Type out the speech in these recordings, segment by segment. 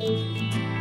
Música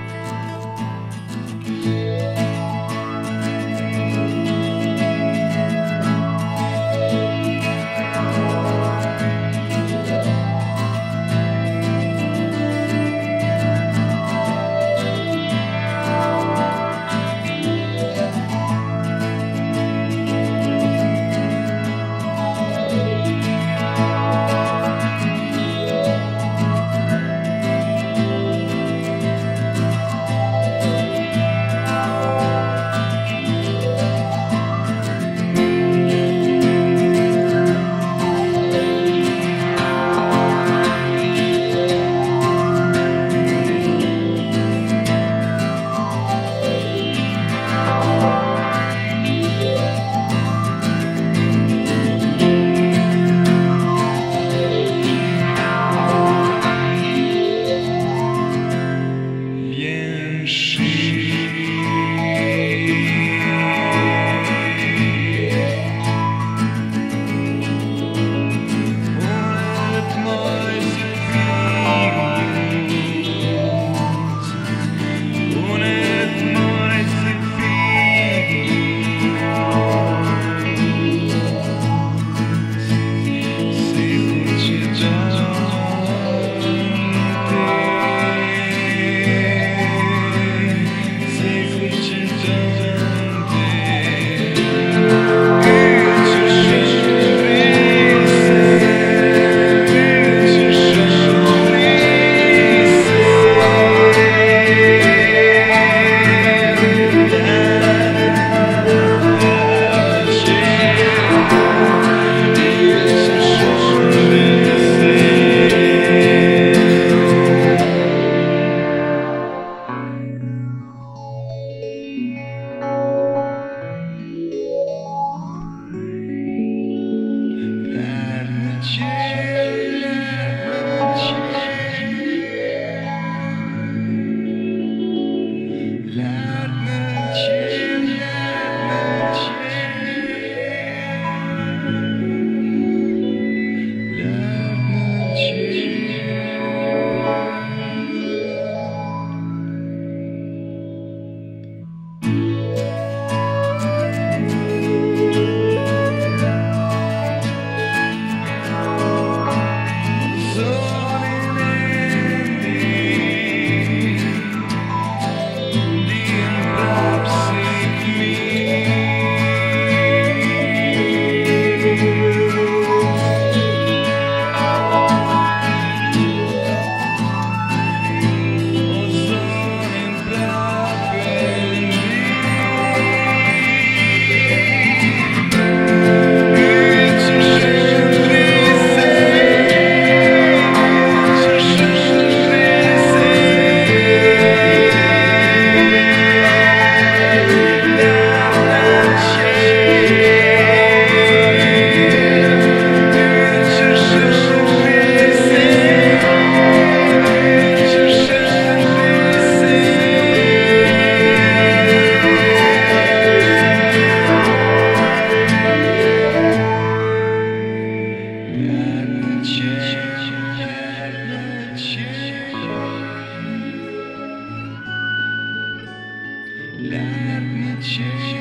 Let me change.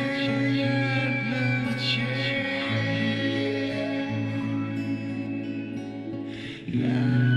Let me change.